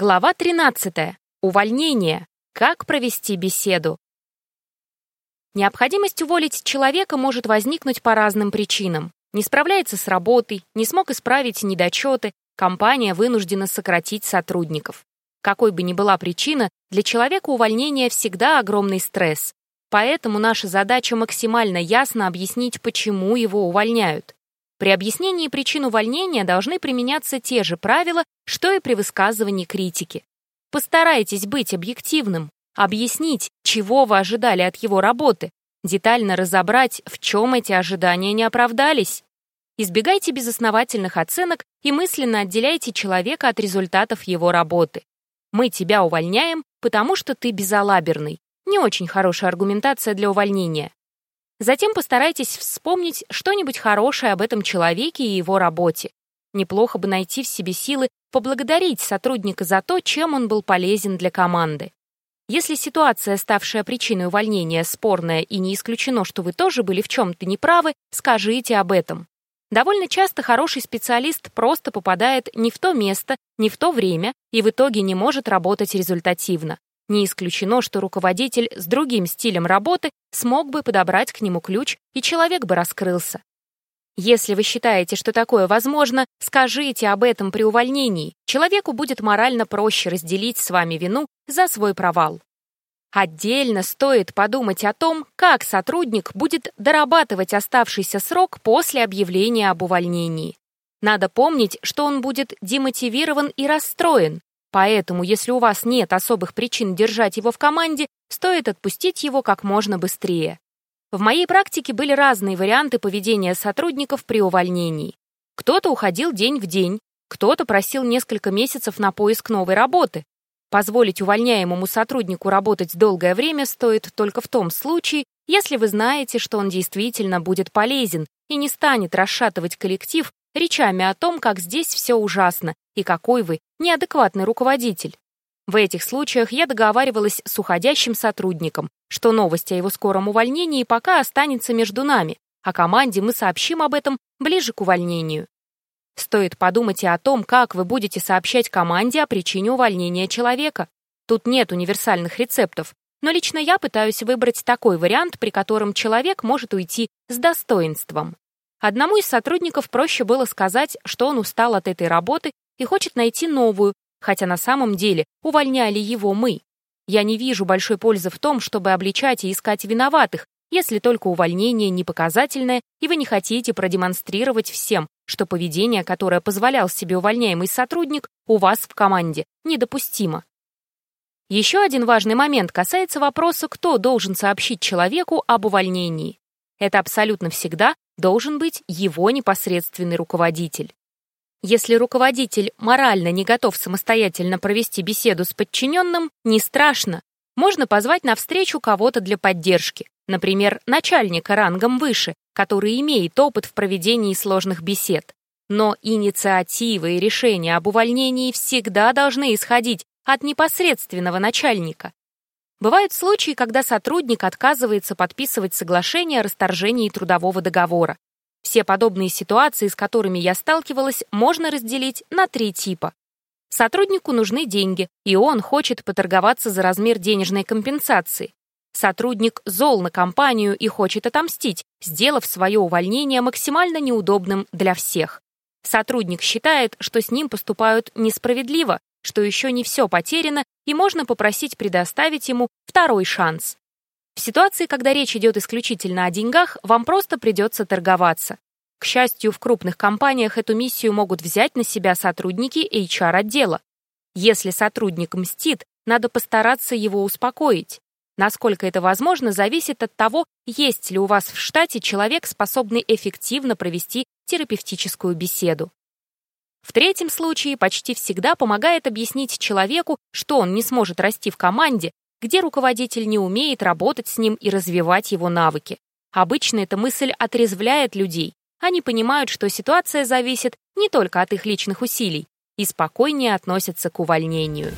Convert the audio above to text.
Глава 13. Увольнение. Как провести беседу? Необходимость уволить человека может возникнуть по разным причинам. Не справляется с работой, не смог исправить недочеты, компания вынуждена сократить сотрудников. Какой бы ни была причина, для человека увольнение всегда огромный стресс. Поэтому наша задача максимально ясно объяснить, почему его увольняют. При объяснении причин увольнения должны применяться те же правила, что и при высказывании критики. Постарайтесь быть объективным, объяснить, чего вы ожидали от его работы, детально разобрать, в чем эти ожидания не оправдались. Избегайте безосновательных оценок и мысленно отделяйте человека от результатов его работы. Мы тебя увольняем, потому что ты безалаберный. Не очень хорошая аргументация для увольнения. Затем постарайтесь вспомнить что-нибудь хорошее об этом человеке и его работе. Неплохо бы найти в себе силы поблагодарить сотрудника за то, чем он был полезен для команды. Если ситуация, ставшая причиной увольнения, спорная и не исключено, что вы тоже были в чем-то неправы, скажите об этом. Довольно часто хороший специалист просто попадает не в то место, не в то время и в итоге не может работать результативно. Не исключено, что руководитель с другим стилем работы смог бы подобрать к нему ключ, и человек бы раскрылся. Если вы считаете, что такое возможно, скажите об этом при увольнении. Человеку будет морально проще разделить с вами вину за свой провал. Отдельно стоит подумать о том, как сотрудник будет дорабатывать оставшийся срок после объявления об увольнении. Надо помнить, что он будет демотивирован и расстроен, Поэтому, если у вас нет особых причин держать его в команде, стоит отпустить его как можно быстрее. В моей практике были разные варианты поведения сотрудников при увольнении. Кто-то уходил день в день, кто-то просил несколько месяцев на поиск новой работы. Позволить увольняемому сотруднику работать долгое время стоит только в том случае, если вы знаете, что он действительно будет полезен и не станет расшатывать коллектив речами о том, как здесь все ужасно и какой вы неадекватный руководитель. В этих случаях я договаривалась с уходящим сотрудником, что новость о его скором увольнении пока останется между нами, а команде мы сообщим об этом ближе к увольнению. Стоит подумать и о том, как вы будете сообщать команде о причине увольнения человека. Тут нет универсальных рецептов, но лично я пытаюсь выбрать такой вариант, при котором человек может уйти с достоинством. Одному из сотрудников проще было сказать, что он устал от этой работы и хочет найти новую, хотя на самом деле увольняли его мы. Я не вижу большой пользы в том, чтобы обличать и искать виноватых, если только увольнение не показательное, и вы не хотите продемонстрировать всем, что поведение, которое позволял себе увольняемый сотрудник, у вас в команде недопустимо. Еще один важный момент касается вопроса, кто должен сообщить человеку об увольнении. Это абсолютно всегда должен быть его непосредственный руководитель. Если руководитель морально не готов самостоятельно провести беседу с подчиненным, не страшно. Можно позвать на встречу кого-то для поддержки, например, начальника рангом выше, который имеет опыт в проведении сложных бесед. Но инициативы и решения об увольнении всегда должны исходить от непосредственного начальника. Бывают случаи, когда сотрудник отказывается подписывать соглашение о расторжении трудового договора. Все подобные ситуации, с которыми я сталкивалась, можно разделить на три типа. Сотруднику нужны деньги, и он хочет поторговаться за размер денежной компенсации. Сотрудник зол на компанию и хочет отомстить, сделав свое увольнение максимально неудобным для всех. Сотрудник считает, что с ним поступают несправедливо, что еще не все потеряно, и можно попросить предоставить ему второй шанс. В ситуации, когда речь идет исключительно о деньгах, вам просто придется торговаться. К счастью, в крупных компаниях эту миссию могут взять на себя сотрудники HR-отдела. Если сотрудник мстит, надо постараться его успокоить. Насколько это возможно, зависит от того, есть ли у вас в штате человек, способный эффективно провести терапевтическую беседу. В третьем случае почти всегда помогает объяснить человеку, что он не сможет расти в команде, где руководитель не умеет работать с ним и развивать его навыки. Обычно эта мысль отрезвляет людей. Они понимают, что ситуация зависит не только от их личных усилий и спокойнее относятся к увольнению.